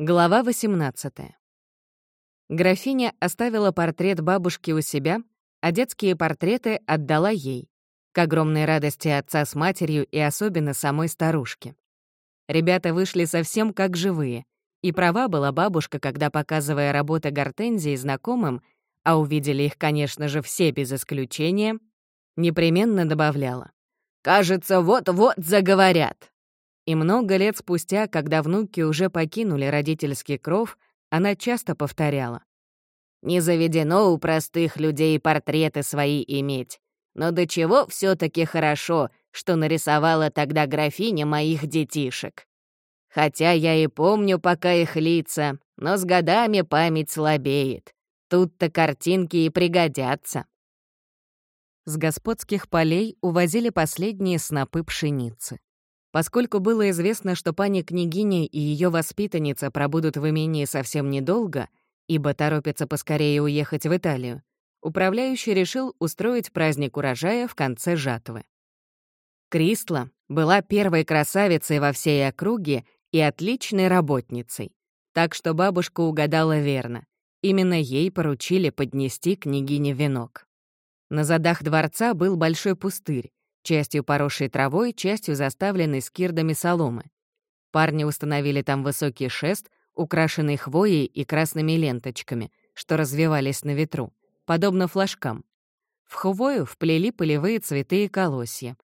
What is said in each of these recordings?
Глава 18. Графиня оставила портрет бабушки у себя, а детские портреты отдала ей, к огромной радости отца с матерью и особенно самой старушки. Ребята вышли совсем как живые, и права была бабушка, когда, показывая работы Гортензии знакомым, а увидели их, конечно же, все без исключения, непременно добавляла. «Кажется, вот-вот заговорят!» И много лет спустя, когда внуки уже покинули родительский кров, она часто повторяла. «Не заведено у простых людей портреты свои иметь. Но до чего все таки хорошо, что нарисовала тогда графиня моих детишек. Хотя я и помню пока их лица, но с годами память слабеет. Тут-то картинки и пригодятся». С господских полей увозили последние снопы пшеницы. Поскольку было известно, что пани-княгиня и ее воспитанница пробудут в имении совсем недолго, ибо торопятся поскорее уехать в Италию, управляющий решил устроить праздник урожая в конце жатвы. Кристла была первой красавицей во всей округе и отличной работницей, так что бабушка угадала верно. Именно ей поручили поднести княгине венок. На задах дворца был большой пустырь, частью поросшей травой, частью заставленной скирдами соломы. Парни установили там высокий шест, украшенный хвоей и красными ленточками, что развивались на ветру, подобно флажкам. В хвою вплели полевые цветы и колосья.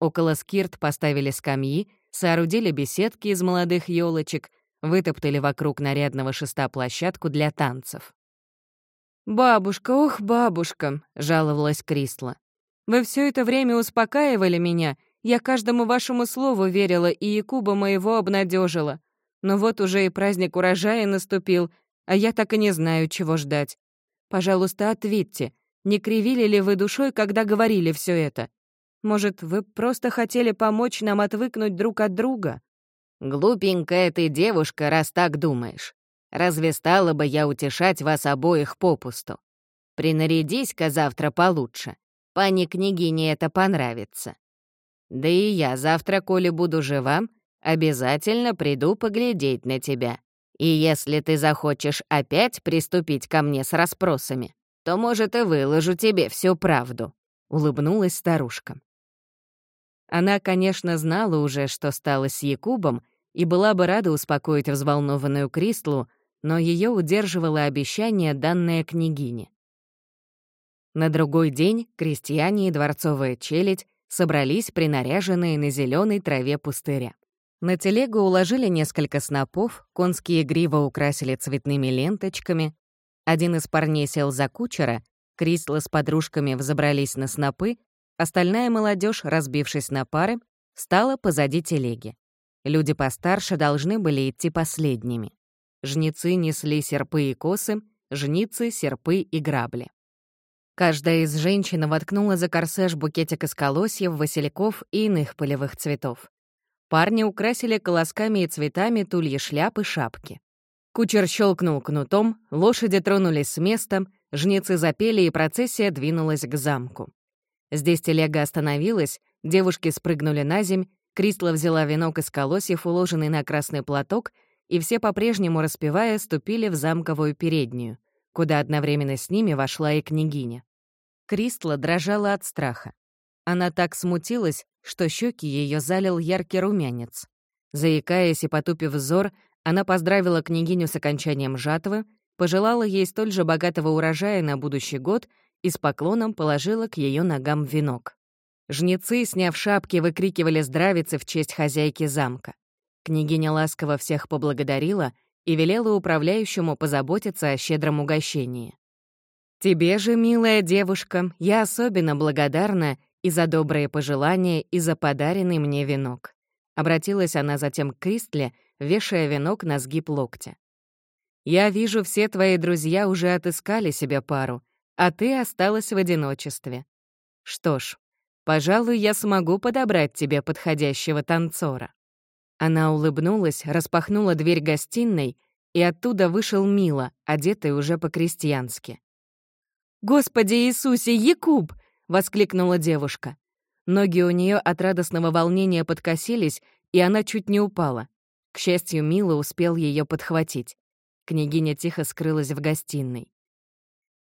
Около скирт поставили скамьи, соорудили беседки из молодых елочек, вытоптали вокруг нарядного шеста площадку для танцев. «Бабушка, ох, бабушка!» — жаловалась Крисла. Вы все это время успокаивали меня, я каждому вашему слову верила и Якуба моего обнадежила. Но вот уже и праздник урожая наступил, а я так и не знаю, чего ждать. Пожалуйста, ответьте, не кривили ли вы душой, когда говорили все это? Может, вы просто хотели помочь нам отвыкнуть друг от друга? Глупенькая ты девушка, раз так думаешь. Разве стала бы я утешать вас обоих попусту? Принарядись-ка завтра получше. Пани княгине это понравится. Да и я завтра, коли буду жива, обязательно приду поглядеть на тебя. И если ты захочешь опять приступить ко мне с расспросами, то, может, и выложу тебе всю правду», — улыбнулась старушка. Она, конечно, знала уже, что стало с Якубом, и была бы рада успокоить взволнованную Кристлу, но ее удерживало обещание, данное княгине. На другой день крестьяне и дворцовая челядь собрались принаряженные на зеленой траве пустыря. На телегу уложили несколько снопов, конские гривы украсили цветными ленточками. Один из парней сел за кучера, Крисла с подружками взобрались на снопы, остальная молодежь, разбившись на пары, стала позади телеги. Люди постарше должны были идти последними. Жнецы несли серпы и косы, жницы — серпы и грабли. Каждая из женщин воткнула за корсеж букетик из колосьев, васильков и иных полевых цветов. Парни украсили колосками и цветами тульи шляпы шапки. Кучер щелкнул кнутом, лошади тронулись с места, жнецы запели, и процессия двинулась к замку. Здесь телега остановилась, девушки спрыгнули на земь, Кристла взяла венок из колосьев, уложенный на красный платок, и все по-прежнему, распевая, ступили в замковую переднюю, куда одновременно с ними вошла и княгиня. Кристла дрожала от страха. Она так смутилась, что щеки ее залил яркий румянец. Заикаясь и потупив взор, она поздравила княгиню с окончанием жатвы, пожелала ей столь же богатого урожая на будущий год и с поклоном положила к ее ногам венок. Жнецы, сняв шапки, выкрикивали здравицы в честь хозяйки замка. Княгиня ласково всех поблагодарила и велела управляющему позаботиться о щедром угощении. Тебе же, милая девушка, я особенно благодарна и за добрые пожелания, и за подаренный мне венок. Обратилась она затем к Кристле, вешая венок на сгиб локтя. «Я вижу, все твои друзья уже отыскали себе пару, а ты осталась в одиночестве. Что ж, пожалуй, я смогу подобрать тебе подходящего танцора». Она улыбнулась, распахнула дверь гостиной, и оттуда вышел Мила, одетый уже по-крестьянски. «Господи Иисусе, Якуб!» — воскликнула девушка. Ноги у нее от радостного волнения подкосились, и она чуть не упала. К счастью, Мила успел ее подхватить. Княгиня тихо скрылась в гостиной.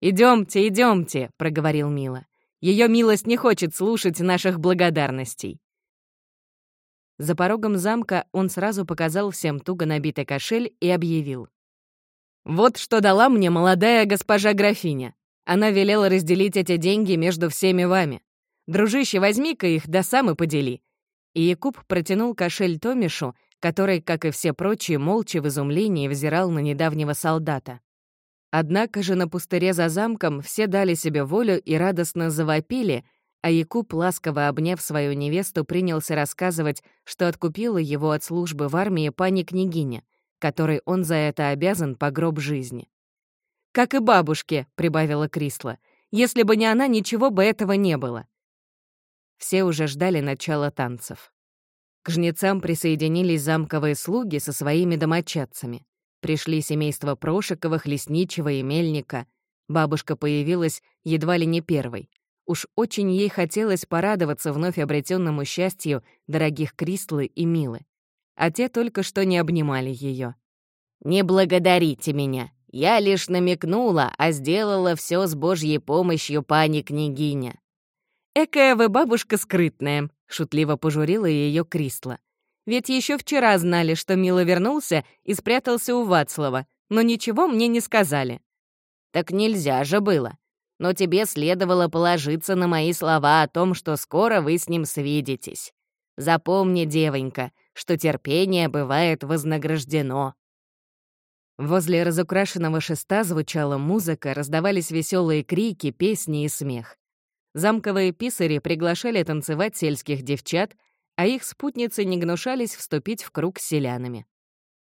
Идемте, идемте, проговорил Мила. Ее милость не хочет слушать наших благодарностей. За порогом замка он сразу показал всем туго набитый кошель и объявил. «Вот что дала мне молодая госпожа графиня. Она велела разделить эти деньги между всеми вами. Дружище, возьми-ка их, да сам и подели». И Якуб протянул кошель Томишу, который, как и все прочие, молча в изумлении взирал на недавнего солдата. Однако же на пустыре за замком все дали себе волю и радостно завопили — а Якуб, ласково обняв свою невесту, принялся рассказывать, что откупила его от службы в армии пани-княгиня, которой он за это обязан по гроб жизни. «Как и бабушке», — прибавила Крисла, «если бы не она, ничего бы этого не было». Все уже ждали начала танцев. К жнецам присоединились замковые слуги со своими домочадцами. Пришли семейства Прошиковых, Лесничего и Мельника. Бабушка появилась едва ли не первой. Уж очень ей хотелось порадоваться вновь обретенному счастью дорогих Кристлы и Милы. А те только что не обнимали ее. «Не благодарите меня. Я лишь намекнула, а сделала все с Божьей помощью пани княгиня». «Экая вы бабушка скрытная», — шутливо пожурила ее Кристла. «Ведь еще вчера знали, что Мила вернулся и спрятался у Вацлава, но ничего мне не сказали». «Так нельзя же было но тебе следовало положиться на мои слова о том, что скоро вы с ним свидитесь. Запомни, девонька, что терпение бывает вознаграждено». Возле разукрашенного шеста звучала музыка, раздавались веселые крики, песни и смех. Замковые писари приглашали танцевать сельских девчат, а их спутницы не гнушались вступить в круг с селянами.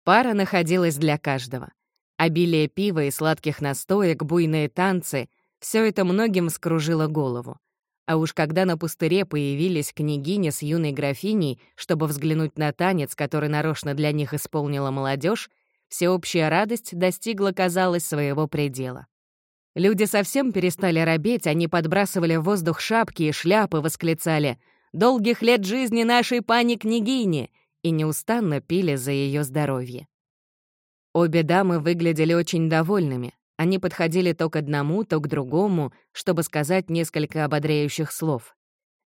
Пара находилась для каждого. Обилие пива и сладких настоек, буйные танцы, все это многим скружило голову. А уж когда на пустыре появились княгиня с юной графиней, чтобы взглянуть на танец, который нарочно для них исполнила молодежь, всеобщая радость достигла, казалось, своего предела. Люди совсем перестали робеть, они подбрасывали в воздух шапки и шляпы, восклицали «Долгих лет жизни нашей пани-княгини!» и неустанно пили за ее здоровье. Обе дамы выглядели очень довольными, они подходили то к одному, то к другому, чтобы сказать несколько ободряющих слов.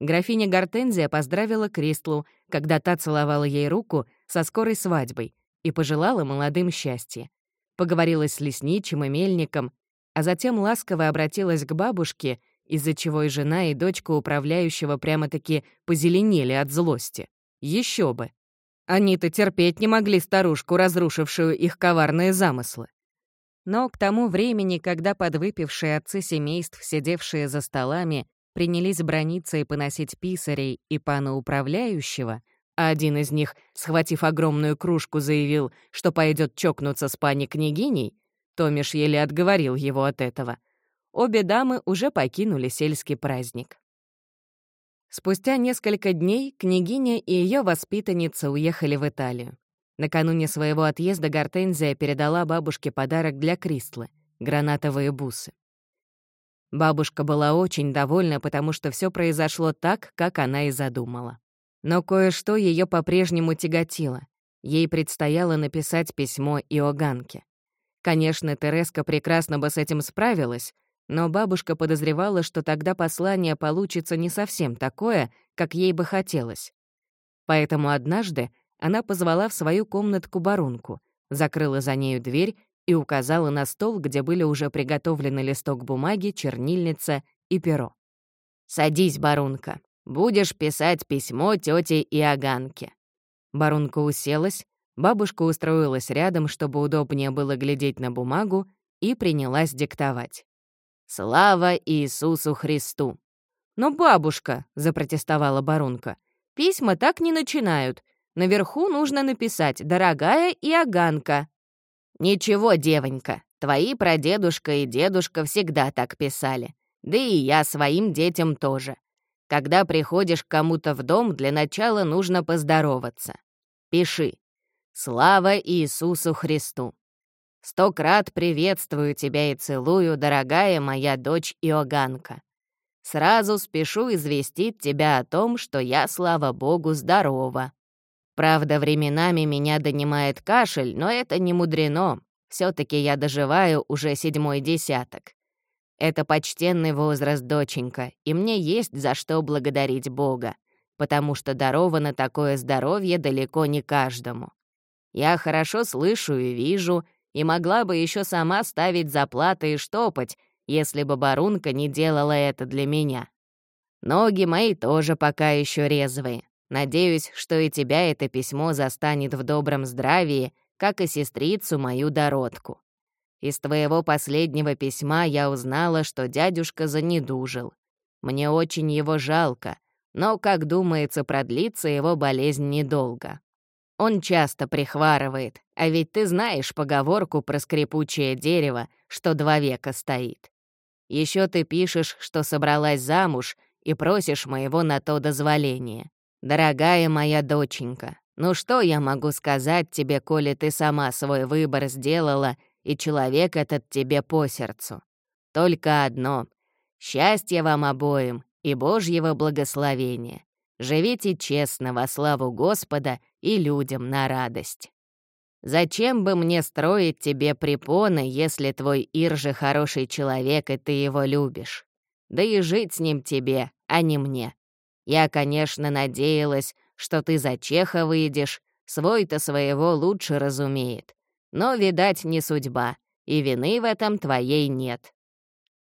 Графиня Гортензия поздравила Кристлу, когда та целовала ей руку со скорой свадьбой и пожелала молодым счастья. Поговорила с лесничим и мельником, а затем ласково обратилась к бабушке, из-за чего и жена, и дочка управляющего прямо-таки позеленели от злости. Еще бы! Они-то терпеть не могли старушку, разрушившую их коварные замыслы. Но к тому времени, когда подвыпившие отцы семейств, сидевшие за столами, принялись брониться и поносить писарей и пана управляющего, а один из них, схватив огромную кружку, заявил, что пойдет чокнуться с пани-княгиней, Томиш еле отговорил его от этого. Обе дамы уже покинули сельский праздник. Спустя несколько дней княгиня и ее воспитанница уехали в Италию. Накануне своего отъезда Гортензия передала бабушке подарок для Кристлы — гранатовые бусы. Бабушка была очень довольна, потому что все произошло так, как она и задумала. Но кое-что ее по-прежнему тяготило. Ей предстояло написать письмо Иоганке. Конечно, Тереска прекрасно бы с этим справилась, но бабушка подозревала, что тогда послание получится не совсем такое, как ей бы хотелось. Поэтому однажды она позвала в свою комнатку барунку, закрыла за нею дверь и указала на стол, где были уже приготовлены листок бумаги, чернильница и перо. «Садись, барунка, будешь писать письмо тете Иоганке». Барунка уселась, бабушка устроилась рядом, чтобы удобнее было глядеть на бумагу, и принялась диктовать. «Слава Иисусу Христу!» «Но бабушка», — запротестовала барунка, — «письма так не начинают. Наверху нужно написать «Дорогая Иоганка». «Ничего, девонька, твои прадедушка и дедушка всегда так писали. Да и я своим детям тоже. Когда приходишь к кому-то в дом, для начала нужно поздороваться. Пиши. Слава Иисусу Христу! Сто крат приветствую тебя и целую, дорогая моя дочь Иоганка. Сразу спешу известить тебя о том, что я, слава Богу, здорова. Правда, временами меня донимает кашель, но это не мудрено. все таки я доживаю уже седьмой десяток. Это почтенный возраст, доченька, и мне есть за что благодарить Бога, потому что даровано такое здоровье далеко не каждому. Я хорошо слышу и вижу, и могла бы еще сама ставить заплаты и штопать, если бы Барунка не делала это для меня. Ноги мои тоже пока еще резвые. Надеюсь, что и тебя это письмо застанет в добром здравии, как и сестрицу мою Дородку. Из твоего последнего письма я узнала, что дядюшка занедужил. Мне очень его жалко, но, как думается, продлится его болезнь недолго. Он часто прихварывает, а ведь ты знаешь поговорку про скрипучее дерево, что два века стоит. Еще ты пишешь, что собралась замуж и просишь моего на то дозволения. Дорогая моя доченька, ну что я могу сказать тебе, коли ты сама свой выбор сделала и человек этот тебе по сердцу. Только одно — счастья вам обоим и Божьего благословения. Живите честно во славу Господа и людям на радость. Зачем бы мне строить тебе препоны, если твой Ир же хороший человек, и ты его любишь? Да и жить с ним тебе, а не мне. Я, конечно, надеялась, что ты за Чеха выйдешь, свой-то своего лучше разумеет. Но, видать, не судьба, и вины в этом твоей нет.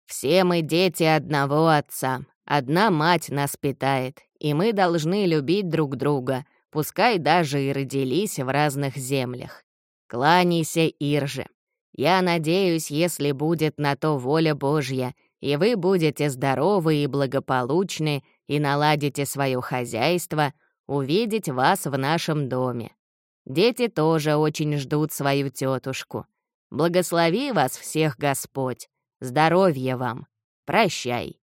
Все мы дети одного отца, одна мать нас питает, и мы должны любить друг друга, пускай даже и родились в разных землях. Кланяйся, Ирже. Я надеюсь, если будет на то воля Божья, и вы будете здоровы и благополучны, и наладите свое хозяйство, увидеть вас в нашем доме. Дети тоже очень ждут свою тетушку. Благослови вас всех Господь. Здоровья вам. Прощай.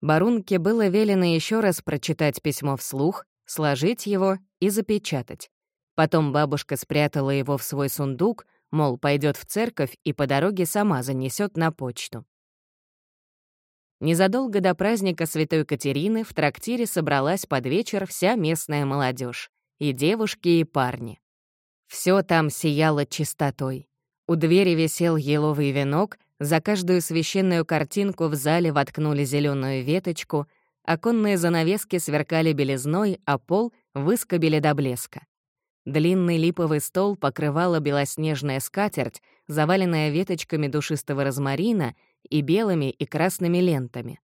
Барунке было велено еще раз прочитать письмо вслух, сложить его и запечатать. Потом бабушка спрятала его в свой сундук, мол, пойдет в церковь и по дороге сама занесет на почту. Незадолго до праздника Святой Катерины в трактире собралась под вечер вся местная молодежь и девушки, и парни. Все там сияло чистотой. У двери висел еловый венок, за каждую священную картинку в зале воткнули зеленую веточку, оконные занавески сверкали белизной, а пол выскобили до блеска. Длинный липовый стол покрывала белоснежная скатерть, заваленная веточками душистого розмарина и белыми и красными лентами.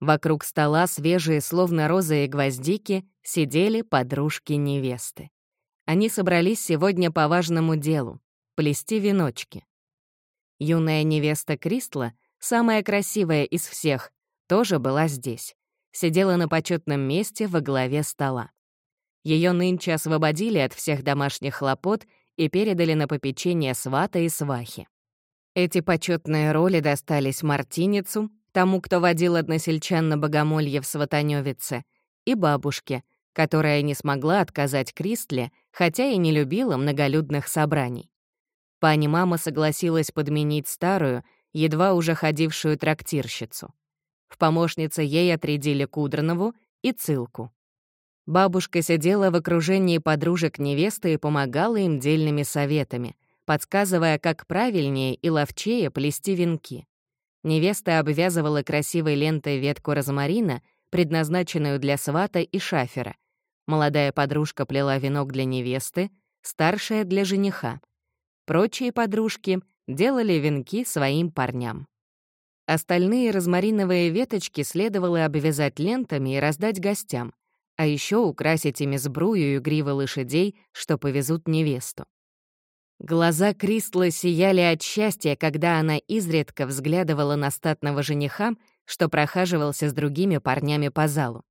Вокруг стола свежие, словно розы и гвоздики, сидели подружки-невесты. Они собрались сегодня по важному делу — плести веночки. Юная невеста Кристла, самая красивая из всех, тоже была здесь. Сидела на почетном месте во главе стола. Ее нынче освободили от всех домашних хлопот и передали на попечение свата и свахи. Эти почетные роли достались Мартиницу, тому, кто водил односельчан на богомолье в Сватанёвице, и бабушке, которая не смогла отказать Кристле, хотя и не любила многолюдных собраний. Пани мама согласилась подменить старую, едва уже ходившую трактирщицу. В помощнице ей отрядили Кудранову и Цилку. Бабушка сидела в окружении подружек невесты и помогала им дельными советами, подсказывая, как правильнее и ловчее плести венки. Невеста обвязывала красивой лентой ветку розмарина, предназначенную для свата и шафера. Молодая подружка плела венок для невесты, старшая — для жениха. Прочие подружки делали венки своим парням. Остальные розмариновые веточки следовало обвязать лентами и раздать гостям, а еще украсить ими сбрую и гривы лошадей, что повезут невесту. Глаза Кристлы сияли от счастья, когда она изредка взглядывала на статного жениха, что прохаживался с другими парнями по залу.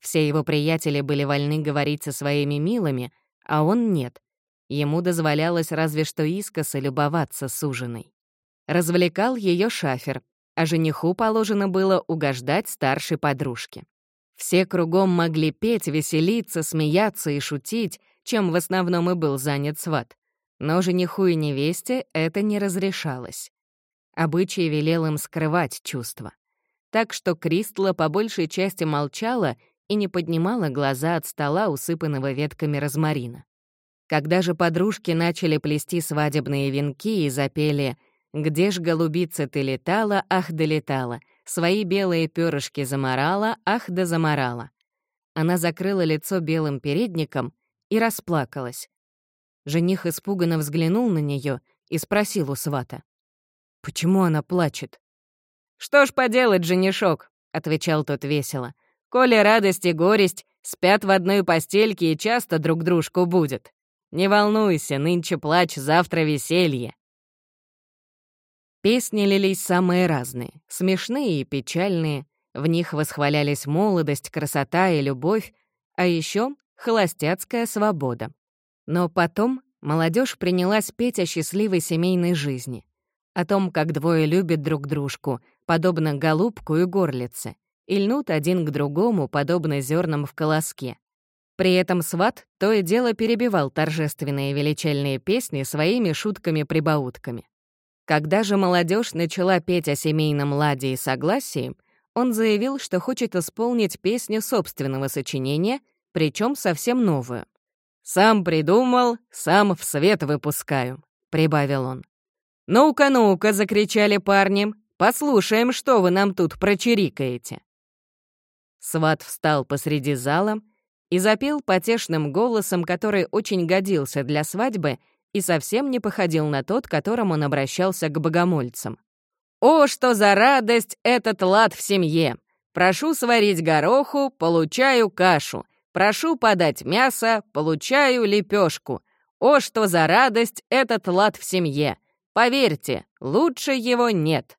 Все его приятели были вольны говорить со своими милыми, а он нет. Ему дозволялось разве что искоса любоваться суженой. Развлекал ее шафер, а жениху положено было угождать старшей подружке. Все кругом могли петь, веселиться, смеяться и шутить, чем в основном и был занят сват. Но жениху и невесте это не разрешалось. Обычай велел им скрывать чувства. Так что Кристла по большей части молчала и не поднимала глаза от стола, усыпанного ветками розмарина. Когда же подружки начали плести свадебные венки и запели «Где ж, голубица, ты летала, ах, долетала», свои белые перышки заморала, ах да заморала. Она закрыла лицо белым передником и расплакалась. Жених испуганно взглянул на нее и спросил у свата. «Почему она плачет?» «Что ж поделать, женишок?» — отвечал тот весело. «Коли радость и горесть спят в одной постельке и часто друг дружку будет. Не волнуйся, нынче плач, завтра веселье». Песни лились самые разные, смешные и печальные. В них восхвалялись молодость, красота и любовь, а еще холостяцкая свобода. Но потом молодежь принялась петь о счастливой семейной жизни, о том, как двое любят друг дружку, подобно голубку и горлице, и льнут один к другому, подобно зернам в колоске. При этом сват то и дело перебивал торжественные величальные песни своими шутками-прибаутками. Когда же молодежь начала петь о семейном ладе и согласии, он заявил, что хочет исполнить песню собственного сочинения, причем совсем новую. «Сам придумал, сам в свет выпускаю», — прибавил он. «Ну-ка, ну-ка!» — закричали парни. «Послушаем, что вы нам тут прочирикаете». Сват встал посреди зала и запел потешным голосом, который очень годился для свадьбы — и совсем не походил на тот, которым он обращался к богомольцам. «О, что за радость этот лад в семье! Прошу сварить гороху, получаю кашу. Прошу подать мясо, получаю лепешку. О, что за радость этот лад в семье! Поверьте, лучше его нет!»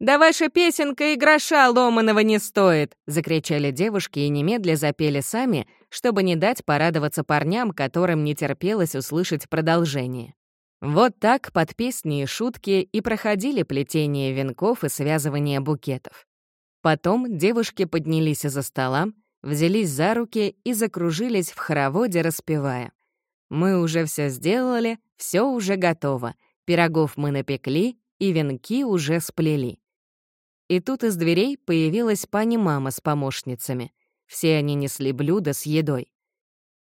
«Да ваша песенка и гроша ломаного не стоит!» — закричали девушки и немедля запели сами, чтобы не дать порадоваться парням, которым не терпелось услышать продолжение. Вот так под песни и шутки и проходили плетение венков и связывание букетов. Потом девушки поднялись из-за стола, взялись за руки и закружились в хороводе, распевая. «Мы уже все сделали, все уже готово, пирогов мы напекли и венки уже сплели». И тут из дверей появилась пани-мама с помощницами. Все они несли блюда с едой.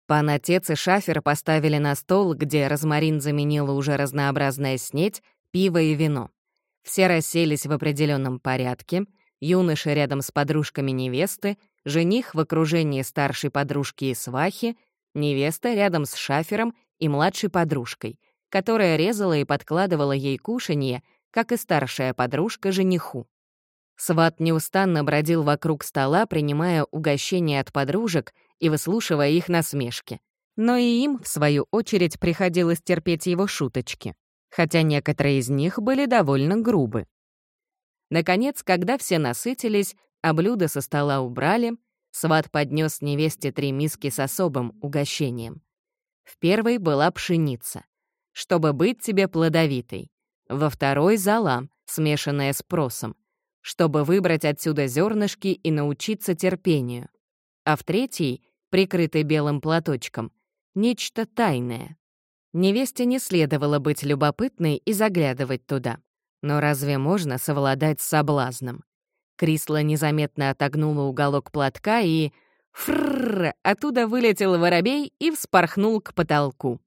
Пан отец и шафер поставили на стол, где розмарин заменила уже разнообразная снеть, пиво и вино. Все расселись в определенном порядке, юноши рядом с подружками невесты, жених в окружении старшей подружки и свахи, невеста рядом с шафером и младшей подружкой, которая резала и подкладывала ей кушанье, как и старшая подружка жениху. Сват неустанно бродил вокруг стола, принимая угощения от подружек и выслушивая их насмешки. Но и им, в свою очередь, приходилось терпеть его шуточки, хотя некоторые из них были довольно грубы. Наконец, когда все насытились, а блюда со стола убрали, сват поднес невесте три миски с особым угощением. В первой была пшеница, чтобы быть тебе плодовитой. Во второй — зола, смешанная с просом, чтобы выбрать отсюда зернышки и научиться терпению. А в третьей, прикрытой белым платочком, нечто тайное. Невесте не следовало быть любопытной и заглядывать туда. Но разве можно совладать с соблазном? Крисла незаметно отогнула уголок платка и... Фрррр! Оттуда вылетел воробей и вспорхнул к потолку.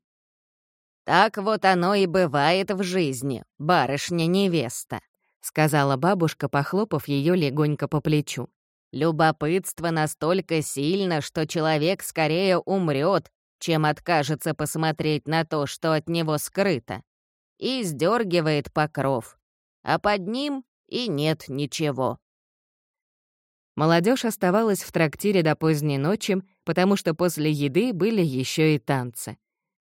«Так вот оно и бывает в жизни, барышня-невеста», — сказала бабушка, похлопав ее легонько по плечу. «Любопытство настолько сильно, что человек скорее умрет, чем откажется посмотреть на то, что от него скрыто, и сдергивает покров, а под ним и нет ничего». Молодежь оставалась в трактире до поздней ночи, потому что после еды были еще и танцы.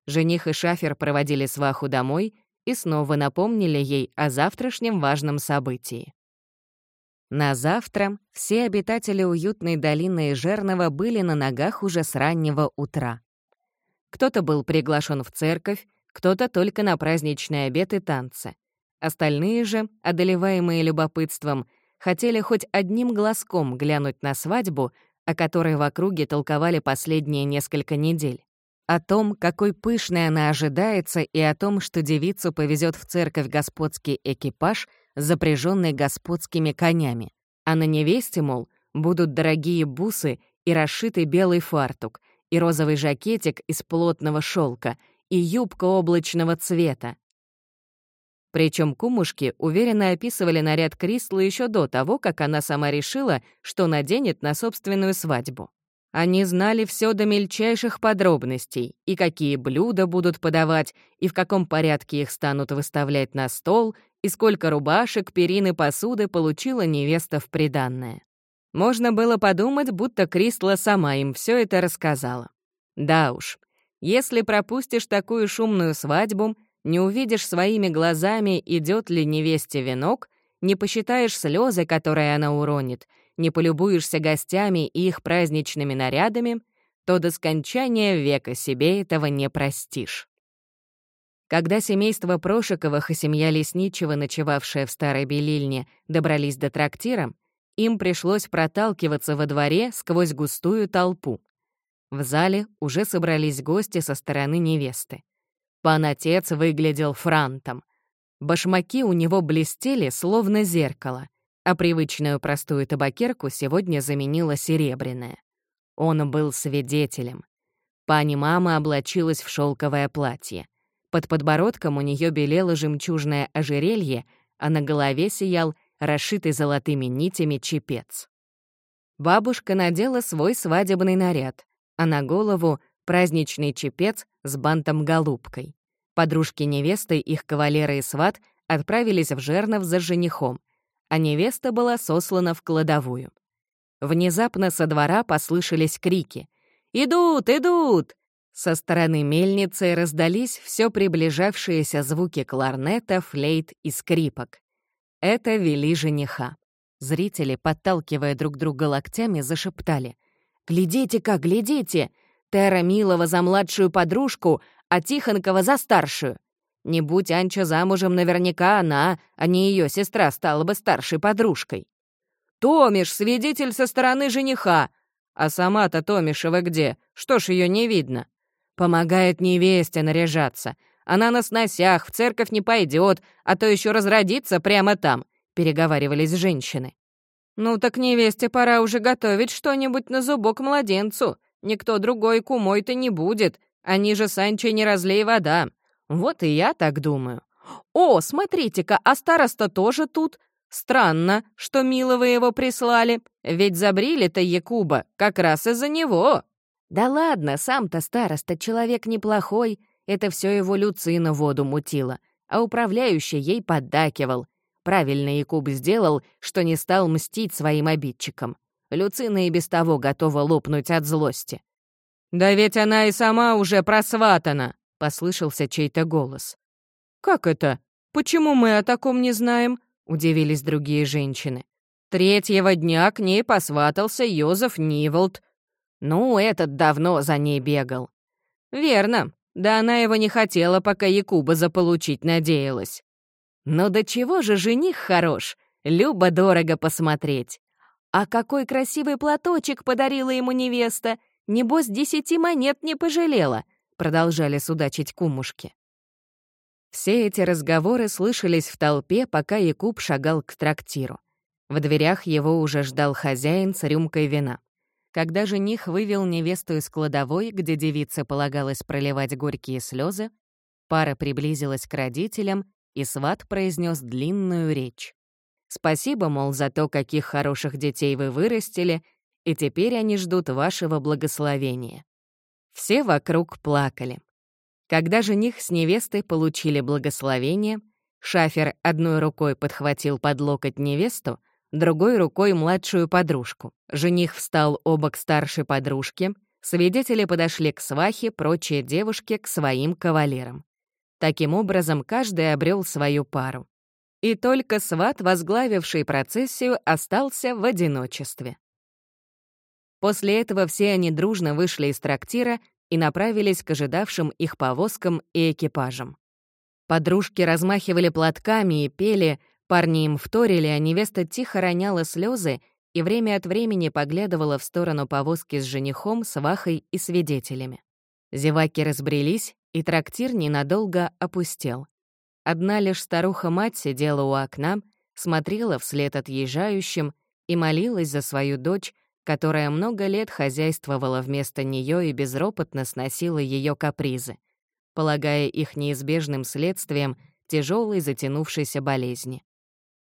Жених и шафер проводили сваху домой, и снова напомнили ей о завтрашнем важном событии. На завтра все обитатели уютной долины Ижерного были на ногах уже с раннего утра. Кто-то был приглашен в церковь, кто-то только на праздничный обед и танцы. Остальные же, одолеваемые любопытством, хотели хоть одним глазком глянуть на свадьбу, о которой в округе толковали последние несколько недель о том, какой пышной она ожидается, и о том, что девицу повезет в церковь господский экипаж, запряженный господскими конями. А на невесте, мол, будут дорогие бусы и расшитый белый фартук, и розовый жакетик из плотного шелка, и юбка облачного цвета. Причем кумушки уверенно описывали наряд Крислы еще до того, как она сама решила, что наденет на собственную свадьбу. Они знали все до мельчайших подробностей, и какие блюда будут подавать, и в каком порядке их станут выставлять на стол, и сколько рубашек, перин и посуды получила невеста в приданное. Можно было подумать, будто Кристла сама им все это рассказала. Да уж, если пропустишь такую шумную свадьбу, не увидишь своими глазами, идет ли невесте венок, не посчитаешь слезы, которые она уронит — не полюбуешься гостями и их праздничными нарядами, то до скончания века себе этого не простишь. Когда семейство Прошиковых и семья Лесничего, ночевавшая в Старой Белильне, добрались до трактира, им пришлось проталкиваться во дворе сквозь густую толпу. В зале уже собрались гости со стороны невесты. Пан отец выглядел франтом. Башмаки у него блестели, словно зеркало а привычную простую табакерку сегодня заменила серебряная. Он был свидетелем. Пани мама облачилась в шелковое платье. Под подбородком у нее белело жемчужное ожерелье, а на голове сиял расшитый золотыми нитями чепец. Бабушка надела свой свадебный наряд, а на голову — праздничный чепец с бантом-голубкой. Подружки невесты, их кавалеры и сват отправились в Жернов за женихом — а невеста была сослана в кладовую. Внезапно со двора послышались крики. «Идут, идут!» Со стороны мельницы раздались все приближавшиеся звуки кларнета, флейт и скрипок. Это вели жениха. Зрители, подталкивая друг друга локтями, зашептали. «Глядите-ка, глядите! Тера Милова за младшую подружку, а Тихонкова за старшую. Не будь Анча замужем, наверняка она, а не ее сестра, стала бы старшей подружкой. Томиш — свидетель со стороны жениха. А сама-то Томишева где? Что ж ее не видно? Помогает невесте наряжаться. Она на сносях, в церковь не пойдет, а то еще разродится прямо там, переговаривались женщины. Ну так невесте пора уже готовить что-нибудь на зубок младенцу. Никто другой кумой-то не будет. Они же с Анчей не разлей вода. Вот и я так думаю. О, смотрите-ка, а староста тоже тут. Странно, что милого его прислали, ведь забрили-то Якуба как раз из-за него. Да ладно, сам-то староста человек неплохой, это все его Люцина воду мутила, а управляющий ей поддакивал. Правильно Якуб сделал, что не стал мстить своим обидчикам. Люцина и без того готова лопнуть от злости. «Да ведь она и сама уже просватана!» послышался чей-то голос. «Как это? Почему мы о таком не знаем?» — удивились другие женщины. Третьего дня к ней посватался Йозеф Ниволд. Ну, этот давно за ней бегал. Верно, да она его не хотела, пока Якуба заполучить надеялась. Но до чего же жених хорош, любо-дорого посмотреть. А какой красивый платочек подарила ему невеста, небось десяти монет не пожалела, продолжали судачить кумушки. Все эти разговоры слышались в толпе, пока Якуб шагал к трактиру. В дверях его уже ждал хозяин с рюмкой вина. Когда жених вывел невесту из кладовой, где девице полагалось проливать горькие слезы, пара приблизилась к родителям, и сват произнес длинную речь. «Спасибо, мол, за то, каких хороших детей вы вырастили, и теперь они ждут вашего благословения. Все вокруг плакали. Когда жених с невестой получили благословение, Шафер одной рукой подхватил под локоть невесту, другой рукой младшую подружку. Жених встал оба к старшей подружке, свидетели подошли к свахе, прочие девушки — к своим кавалерам. Таким образом, каждый обрел свою пару. И только сват, возглавивший процессию, остался в одиночестве. После этого все они дружно вышли из трактира и направились к ожидавшим их повозкам и экипажам. Подружки размахивали платками и пели, парни им вторили, а невеста тихо роняла слезы и время от времени поглядывала в сторону повозки с женихом, свахой и свидетелями. Зеваки разбрелись, и трактир ненадолго опустел. Одна лишь старуха-мать сидела у окна, смотрела вслед отъезжающим и молилась за свою дочь, которая много лет хозяйствовала вместо нее и безропотно сносила ее капризы, полагая их неизбежным следствием тяжелой затянувшейся болезни.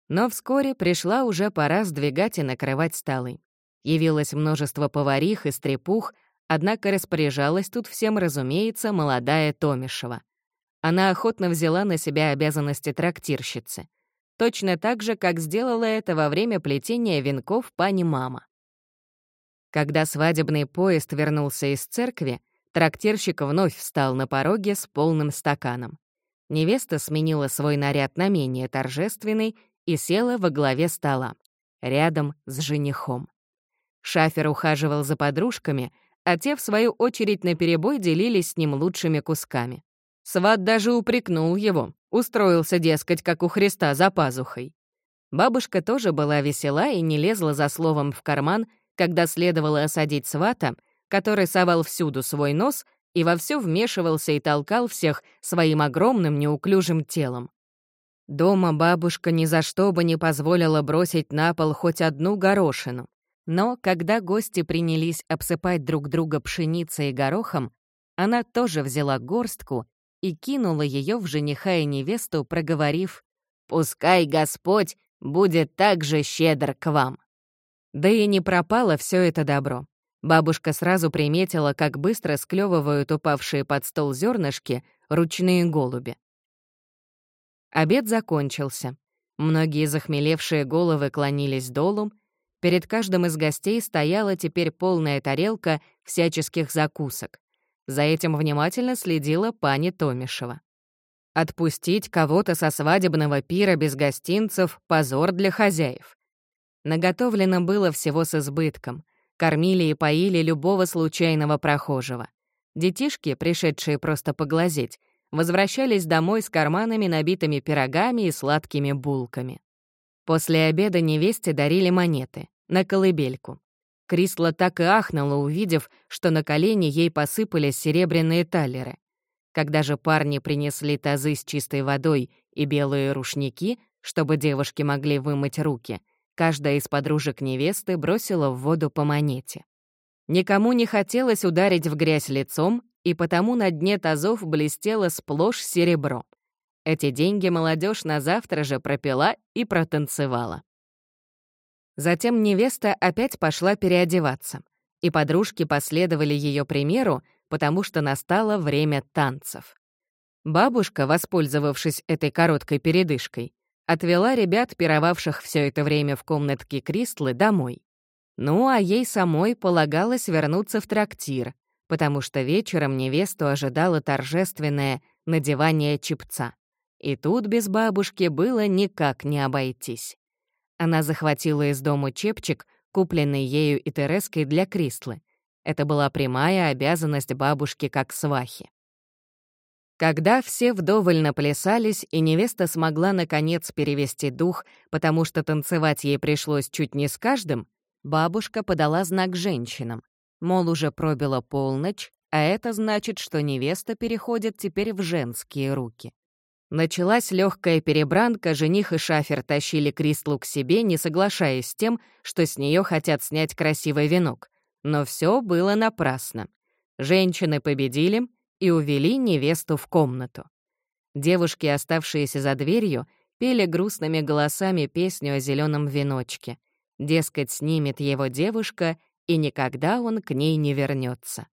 Но вскоре пришла уже пора сдвигать и накрывать столы. Явилось множество поварих и стрепух, однако распоряжалась тут всем, разумеется, молодая Томишева. Она охотно взяла на себя обязанности трактирщицы. Точно так же, как сделала это во время плетения венков пани-мама. Когда свадебный поезд вернулся из церкви, трактирщик вновь встал на пороге с полным стаканом. Невеста сменила свой наряд на менее торжественный и села во главе стола, рядом с женихом. Шафер ухаживал за подружками, а те, в свою очередь, наперебой делились с ним лучшими кусками. Сват даже упрекнул его, устроился, дескать, как у Христа за пазухой. Бабушка тоже была весела и не лезла за словом в карман, когда следовало осадить свата, который совал всюду свой нос и вовсю вмешивался и толкал всех своим огромным неуклюжим телом. Дома бабушка ни за что бы не позволила бросить на пол хоть одну горошину. Но когда гости принялись обсыпать друг друга пшеницей и горохом, она тоже взяла горстку и кинула ее в жениха и невесту, проговорив «Пускай Господь будет так же щедр к вам». Да и не пропало все это добро. Бабушка сразу приметила, как быстро склевывают упавшие под стол зернышки ручные голуби. Обед закончился. Многие захмелевшие головы клонились долу. Перед каждым из гостей стояла теперь полная тарелка всяческих закусок. За этим внимательно следила пани Томишева. Отпустить кого-то со свадебного пира без гостинцев — позор для хозяев. Наготовлено было всего с избытком. Кормили и поили любого случайного прохожего. Детишки, пришедшие просто поглазеть, возвращались домой с карманами, набитыми пирогами и сладкими булками. После обеда невесте дарили монеты на колыбельку. Крисла так и ахнула, увидев, что на колени ей посыпались серебряные талеры. Когда же парни принесли тазы с чистой водой и белые рушники, чтобы девушки могли вымыть руки, каждая из подружек невесты бросила в воду по монете. Никому не хотелось ударить в грязь лицом, и потому на дне тазов блестело сплошь серебро. Эти деньги молодежь на завтра же пропила и протанцевала. Затем невеста опять пошла переодеваться, и подружки последовали ее примеру, потому что настало время танцев. Бабушка, воспользовавшись этой короткой передышкой, отвела ребят, пировавших все это время в комнатке Кристлы, домой. Ну, а ей самой полагалось вернуться в трактир, потому что вечером невесту ожидало торжественное надевание чепца. И тут без бабушки было никак не обойтись. Она захватила из дому чепчик, купленный ею и Тереской для Кристлы. Это была прямая обязанность бабушки как свахи. Когда все вдоволь наплясались, и невеста смогла наконец перевести дух, потому что танцевать ей пришлось чуть не с каждым, бабушка подала знак женщинам. Мол, уже пробила полночь, а это значит, что невеста переходит теперь в женские руки. Началась легкая перебранка, жених и шафер тащили Кристлу к себе, не соглашаясь с тем, что с нее хотят снять красивый венок. Но все было напрасно. Женщины победили и увели невесту в комнату. Девушки, оставшиеся за дверью, пели грустными голосами песню о зеленом веночке. Дескать, снимет его девушка, и никогда он к ней не вернется.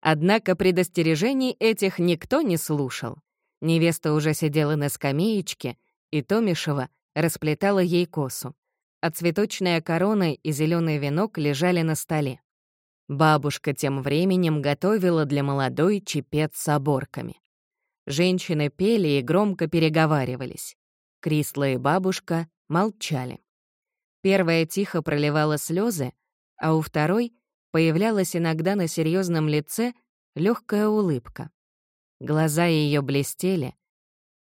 Однако предостережений этих никто не слушал. Невеста уже сидела на скамеечке, и Томишева расплетала ей косу, а цветочная корона и зеленый венок лежали на столе. Бабушка тем временем готовила для молодой чепец с оборками. Женщины пели и громко переговаривались. Крисла и бабушка молчали. Первая тихо проливала слезы, а у второй появлялась иногда на серьезном лице легкая улыбка. Глаза ее блестели.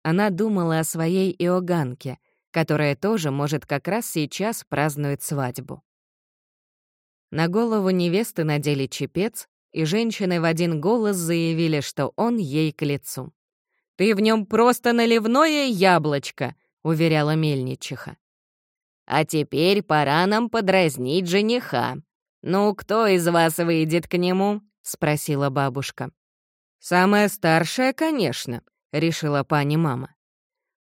Она думала о своей Иоганке, которая тоже, может, как раз сейчас празднует свадьбу. На голову невесты надели чепец, и женщины в один голос заявили, что он ей к лицу. «Ты в нем просто наливное яблочко», — уверяла мельничиха. «А теперь пора нам подразнить жениха», «Ну, кто из вас выйдет к нему?» — спросила бабушка. «Самая старшая, конечно», — решила пани-мама.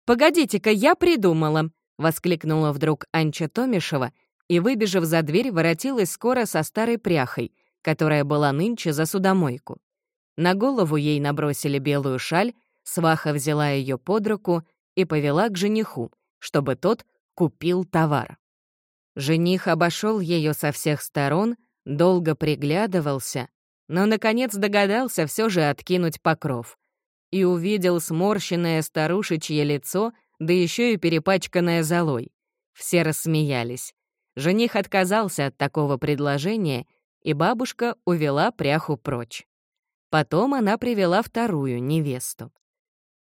«Погодите-ка, я придумала!» — воскликнула вдруг Анча Томишева и, выбежав за дверь, воротилась скоро со старой пряхой, которая была нынче за судомойку. На голову ей набросили белую шаль, сваха взяла ее под руку и повела к жениху, чтобы тот купил товар. Жених обошел ее со всех сторон, долго приглядывался, но, наконец, догадался все же откинуть покров и увидел сморщенное старушечье лицо, да еще и перепачканное золой. Все рассмеялись. Жених отказался от такого предложения, и бабушка увела пряху прочь. Потом она привела вторую невесту.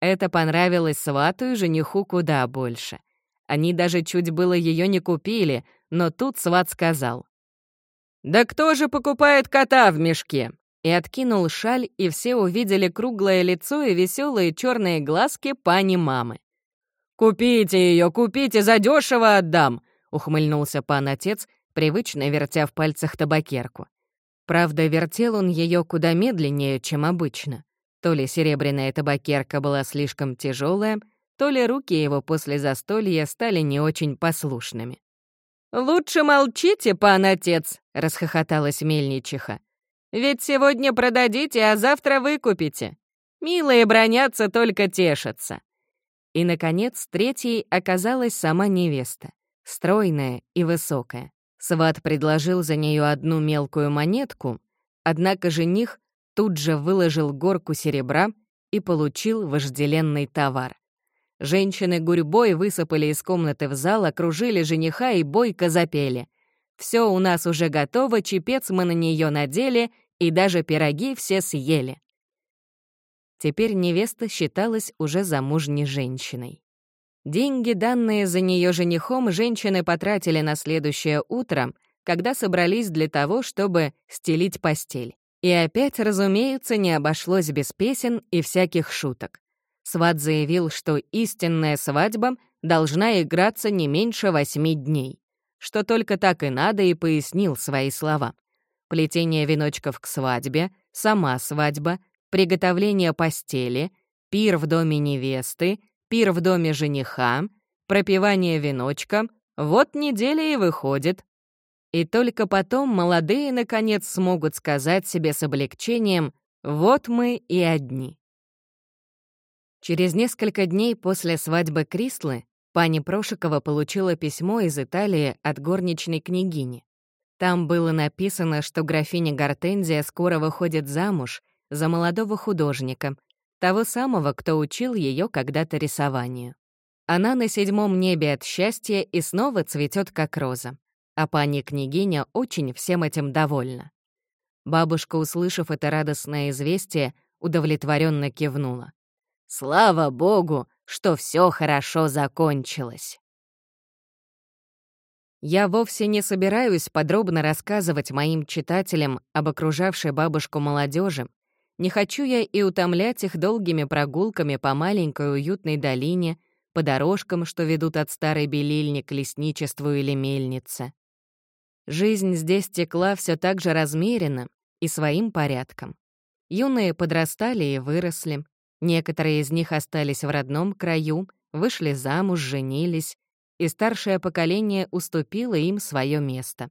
Это понравилось свату и жениху куда больше. Они даже чуть было ее не купили, но тут сват сказал. «Да кто же покупает кота в мешке?» И откинул шаль, и все увидели круглое лицо и веселые черные глазки пани-мамы. «Купите ее, купите, задешево отдам!» — ухмыльнулся пан-отец, привычно вертя в пальцах табакерку. Правда, вертел он ее куда медленнее, чем обычно. То ли серебряная табакерка была слишком тяжелая, то ли руки его после застолья стали не очень послушными. «Лучше молчите, пан отец», — расхохоталась мельничиха. «Ведь сегодня продадите, а завтра выкупите. Милые бронятся, только тешатся». И, наконец, третьей оказалась сама невеста, стройная и высокая. Сват предложил за нее одну мелкую монетку, однако жених тут же выложил горку серебра и получил вожделенный товар. Женщины гурьбой высыпали из комнаты в зал, окружили жениха и бойко запели. «Все у нас уже готово, чепец мы на нее надели, и даже пироги все съели». Теперь невеста считалась уже замужней женщиной. Деньги, данные за нее женихом, женщины потратили на следующее утро, когда собрались для того, чтобы стелить постель. И опять, разумеется, не обошлось без песен и всяких шуток. Сват заявил, что истинная свадьба должна играться не меньше восьми дней, что только так и надо, и пояснил свои слова. Плетение веночков к свадьбе, сама свадьба, приготовление постели, пир в доме невесты, пир в доме жениха, пропивание веночка — вот неделя и выходит. И только потом молодые, наконец, смогут сказать себе с облегчением «вот мы и одни». Через несколько дней после свадьбы Крислы пани Прошикова получила письмо из Италии от горничной княгини. Там было написано, что графиня Гортензия скоро выходит замуж за молодого художника, того самого, кто учил ее когда-то рисованию. Она на седьмом небе от счастья и снова цветет как роза. А пани-княгиня очень всем этим довольна. Бабушка, услышав это радостное известие, удовлетворенно кивнула. Слава богу, что все хорошо закончилось. Я вовсе не собираюсь подробно рассказывать моим читателям об окружавшей бабушку молодежи. Не хочу я и утомлять их долгими прогулками по маленькой уютной долине, по дорожкам, что ведут от старой белильни к лесничеству или мельнице. Жизнь здесь текла все так же размеренно и своим порядком. Юные подрастали и выросли, Некоторые из них остались в родном краю, вышли замуж, женились, и старшее поколение уступило им свое место.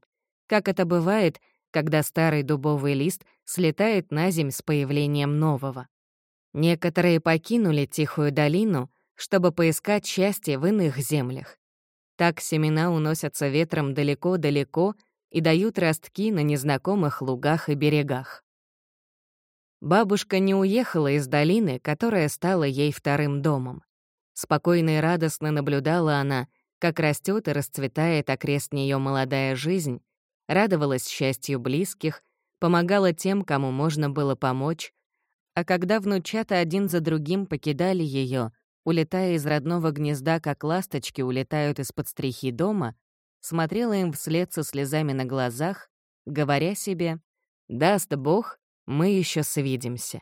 Как это бывает, когда старый дубовый лист слетает на земь с появлением нового. Некоторые покинули тихую долину, чтобы поискать счастье в иных землях. Так семена уносятся ветром далеко-далеко и дают ростки на незнакомых лугах и берегах. Бабушка не уехала из долины, которая стала ей вторым домом. Спокойно и радостно наблюдала она, как растет и расцветает окрест нее молодая жизнь, радовалась счастью близких, помогала тем, кому можно было помочь, а когда внучата один за другим покидали ее, улетая из родного гнезда, как ласточки улетают из-под стрихи дома, смотрела им вслед со слезами на глазах, говоря себе «Даст Бог, мы еще свидимся».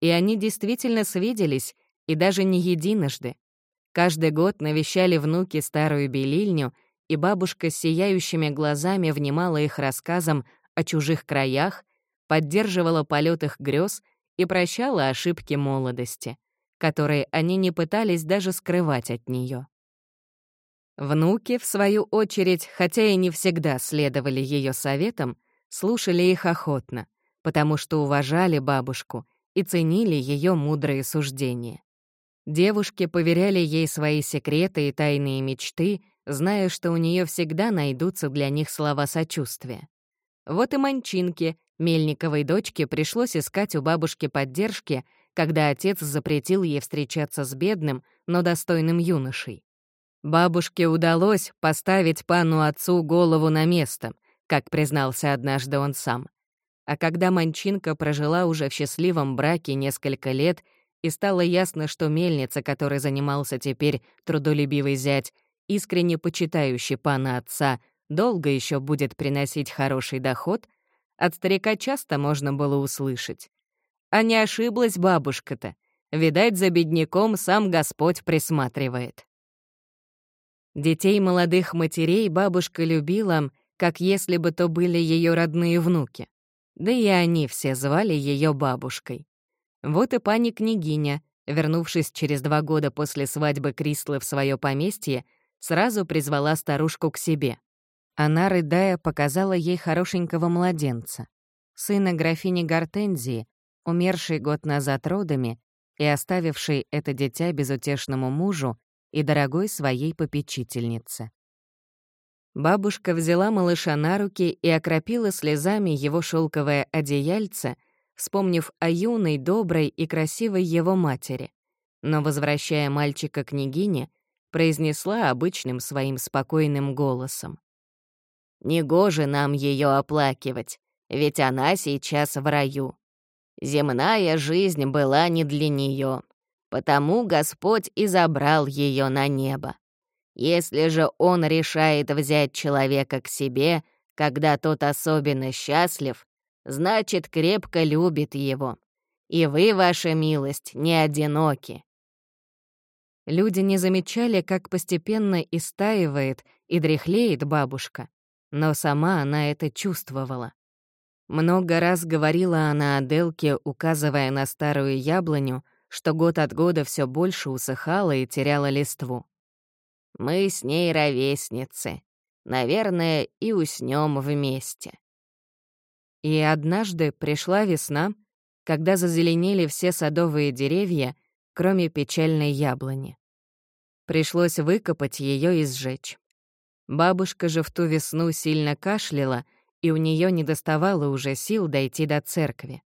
И они действительно свиделись, и даже не единожды. Каждый год навещали внуки старую белильню и бабушка с сияющими глазами внимала их рассказам о чужих краях, поддерживала полет их грез и прощала ошибки молодости, которые они не пытались даже скрывать от нее. Внуки, в свою очередь, хотя и не всегда следовали ее советам, слушали их охотно, потому что уважали бабушку и ценили ее мудрые суждения. Девушки поверяли ей свои секреты и тайные мечты, зная, что у нее всегда найдутся для них слова сочувствия. Вот и Манчинке, Мельниковой дочке, пришлось искать у бабушки поддержки, когда отец запретил ей встречаться с бедным, но достойным юношей. Бабушке удалось поставить пану отцу голову на место, как признался однажды он сам. А когда Манчинка прожила уже в счастливом браке несколько лет и стало ясно, что мельница, которой занимался теперь трудолюбивый зять, искренне почитающий пана отца, долго еще будет приносить хороший доход, от старика часто можно было услышать. А не ошиблась бабушка-то. Видать, за бедняком сам Господь присматривает. Детей молодых матерей бабушка любила, как если бы то были ее родные внуки. Да и они все звали ее бабушкой. Вот и пани княгиня, вернувшись через два года после свадьбы Крислы в свое поместье, сразу призвала старушку к себе. Она, рыдая, показала ей хорошенького младенца, сына графини Гортензии, умершей год назад родами и оставившей это дитя безутешному мужу и дорогой своей попечительнице. Бабушка взяла малыша на руки и окропила слезами его шелковое одеяльце, вспомнив о юной, доброй и красивой его матери. Но, возвращая мальчика княгине, произнесла обычным своим спокойным голосом. «Негоже нам ее оплакивать, ведь она сейчас в раю. Земная жизнь была не для нее, Потому Господь и забрал ее на небо. Если же Он решает взять человека к себе, когда тот особенно счастлив, значит, крепко любит его. И вы, ваша милость, не одиноки. Люди не замечали, как постепенно истаивает и дряхлеет бабушка, но сама она это чувствовала. Много раз говорила она о Делке, указывая на старую яблоню, что год от года все больше усыхала и теряла листву. «Мы с ней ровесницы. Наверное, и уснем вместе». И однажды пришла весна, когда зазеленели все садовые деревья, кроме печальной яблони. Пришлось выкопать ее и сжечь. Бабушка же в ту весну сильно кашляла, и у нее не доставало уже сил дойти до церкви.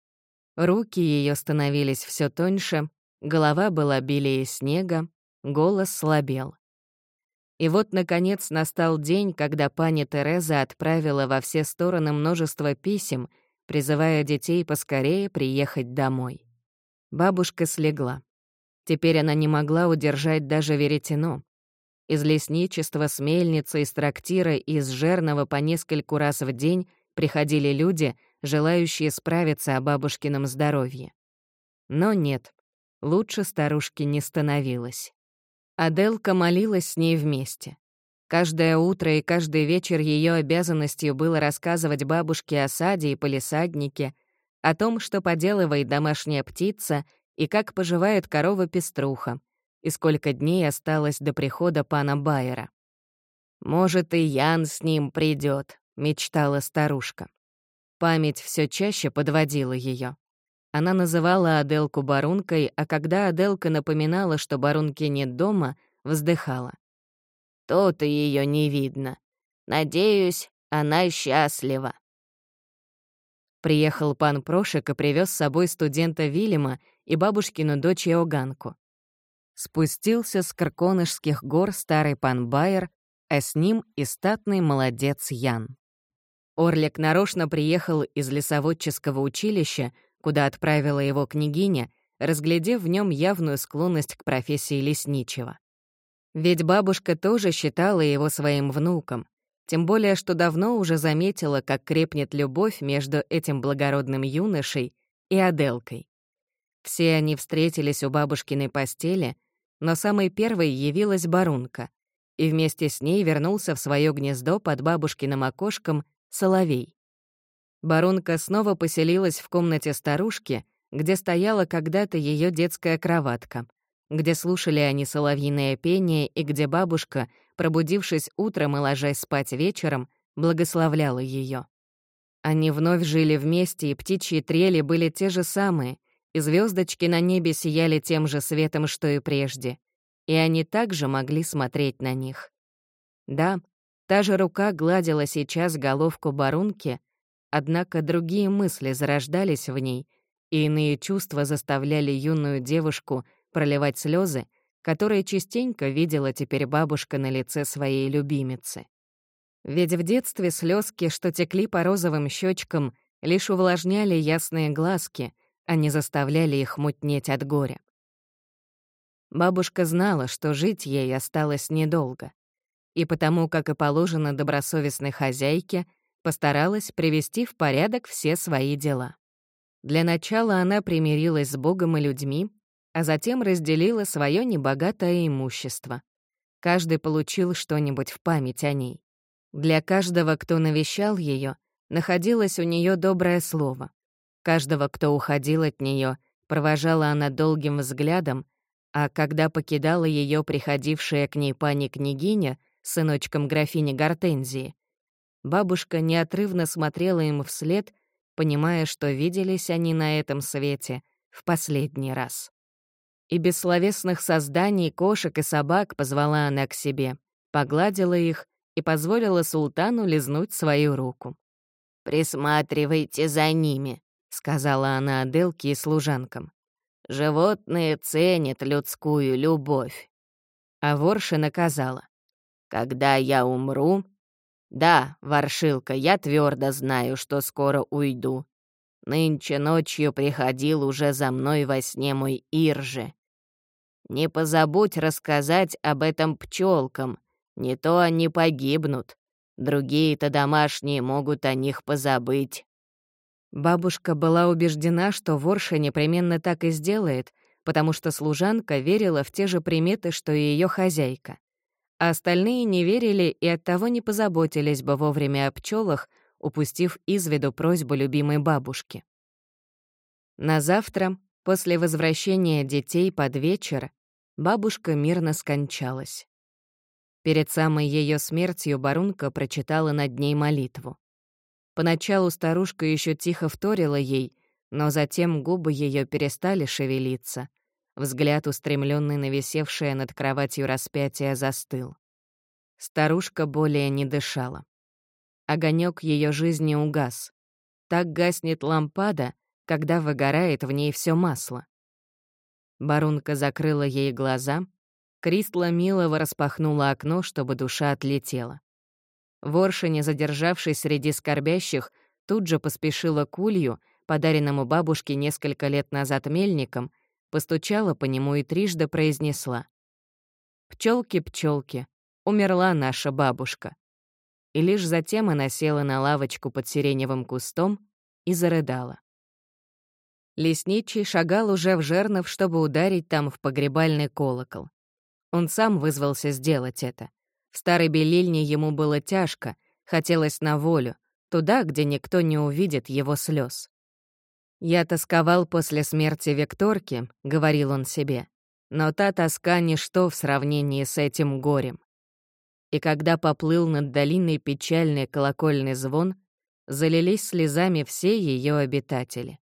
Руки ее становились все тоньше, голова была белее снега, голос слабел. И вот, наконец, настал день, когда пани Тереза отправила во все стороны множество писем, призывая детей поскорее приехать домой. Бабушка слегла. Теперь она не могла удержать даже веретено. Из лесничества, с мельницы, из трактира и из жерного по нескольку раз в день приходили люди — желающие справиться о бабушкином здоровье. Но нет, лучше старушки не становилось. Аделка молилась с ней вместе. Каждое утро и каждый вечер ее обязанностью было рассказывать бабушке о саде и полисаднике, о том, что поделывает домашняя птица и как поживает корова-пеструха, и сколько дней осталось до прихода пана Байера. «Может, и Ян с ним придет, мечтала старушка. Память все чаще подводила ее. Она называла Аделку Барункой, а когда Аделка напоминала, что Барунки нет дома, вздыхала. «То-то ее не видно. Надеюсь, она счастлива». Приехал пан Прошек и привез с собой студента Вильяма и бабушкину дочь Иоганку. Спустился с Карконышских гор старый пан Байер, а с ним и статный молодец Ян. Орлик нарочно приехал из лесоводческого училища, куда отправила его княгиня, разглядев в нем явную склонность к профессии лесничего. Ведь бабушка тоже считала его своим внуком, тем более что давно уже заметила, как крепнет любовь между этим благородным юношей и Аделкой. Все они встретились у бабушкиной постели, но самой первой явилась Барунка, и вместе с ней вернулся в свое гнездо под бабушкиным окошком соловей. Барунка снова поселилась в комнате старушки, где стояла когда-то ее детская кроватка, где слушали они соловьиное пение и где бабушка, пробудившись утром и ложась спать вечером, благословляла ее. Они вновь жили вместе, и птичьи трели были те же самые, и звездочки на небе сияли тем же светом, что и прежде, и они также могли смотреть на них. Да, та же рука гладила сейчас головку барунки, однако другие мысли зарождались в ней, и иные чувства заставляли юную девушку проливать слезы, которые частенько видела теперь бабушка на лице своей любимицы. Ведь в детстве слезки, что текли по розовым щечкам, лишь увлажняли ясные глазки, а не заставляли их мутнеть от горя. Бабушка знала, что жить ей осталось недолго, и потому, как и положено добросовестной хозяйке, постаралась привести в порядок все свои дела. Для начала она примирилась с Богом и людьми, а затем разделила свое небогатое имущество. Каждый получил что-нибудь в память о ней. Для каждого, кто навещал ее, находилось у нее доброе слово. Каждого, кто уходил от нее, провожала она долгим взглядом, а когда покидала ее приходившая к ней пани-княгиня, сыночком графини Гортензии, бабушка неотрывно смотрела им вслед, понимая, что виделись они на этом свете в последний раз. И бессловесных созданий, кошек и собак позвала она к себе, погладила их и позволила султану лизнуть свою руку. «Присматривайте за ними», — сказала она Аделке и служанкам. «Животные ценят людскую любовь». А ворша наказала. «Когда я умру...» «Да, Воршилка, я твердо знаю, что скоро уйду. Нынче ночью приходил уже за мной во сне мой Ирже. Не позабудь рассказать об этом пчелкам, не то они погибнут. Другие-то домашние могут о них позабыть». Бабушка была убеждена, что ворша непременно так и сделает, потому что служанка верила в те же приметы, что и ее хозяйка. А остальные не верили и оттого не позаботились бы вовремя о пчелах, упустив из виду просьбу любимой бабушки. На завтра, после возвращения детей под вечер, бабушка мирно скончалась. Перед самой ее смертью Барунка прочитала над ней молитву. Поначалу старушка еще тихо вторила ей, но затем губы ее перестали шевелиться. Взгляд, устремленный на висевшее над кроватью распятие, застыл. Старушка более не дышала. Огонек ее жизни угас. Так гаснет лампада, когда выгорает в ней все масло. Барунка закрыла ей глаза — Кристла милого распахнула окно, чтобы душа отлетела. Ворша, не задержавшись среди скорбящих, тут же поспешила к улью, подаренному бабушке несколько лет назад мельником, постучала по нему и трижды произнесла. «Пчелки, пчелки, умерла наша бабушка». И лишь затем она села на лавочку под сиреневым кустом и зарыдала. Лесничий шагал уже в жернов, чтобы ударить там в погребальный колокол. Он сам вызвался сделать это. В старой белильне ему было тяжко, хотелось на волю, туда, где никто не увидит его слез. «Я тосковал после смерти Викторки», — говорил он себе, «но та тоска — ничто в сравнении с этим горем». И когда поплыл над долиной печальный колокольный звон, залились слезами все ее обитатели.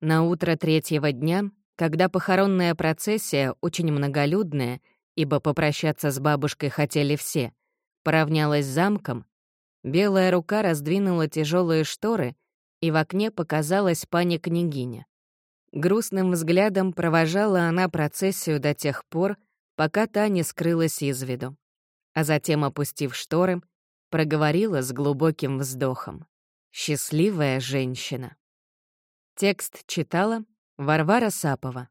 На утро третьего дня, когда похоронная процессия, очень многолюдная, ибо попрощаться с бабушкой хотели все, поравнялась с замком, белая рука раздвинула тяжелые шторы, и в окне показалась пани-княгиня. Грустным взглядом провожала она процессию до тех пор, пока та не скрылась из виду, а затем, опустив шторы, проговорила с глубоким вздохом. «Счастливая женщина». Текст читала Варвара Сапова.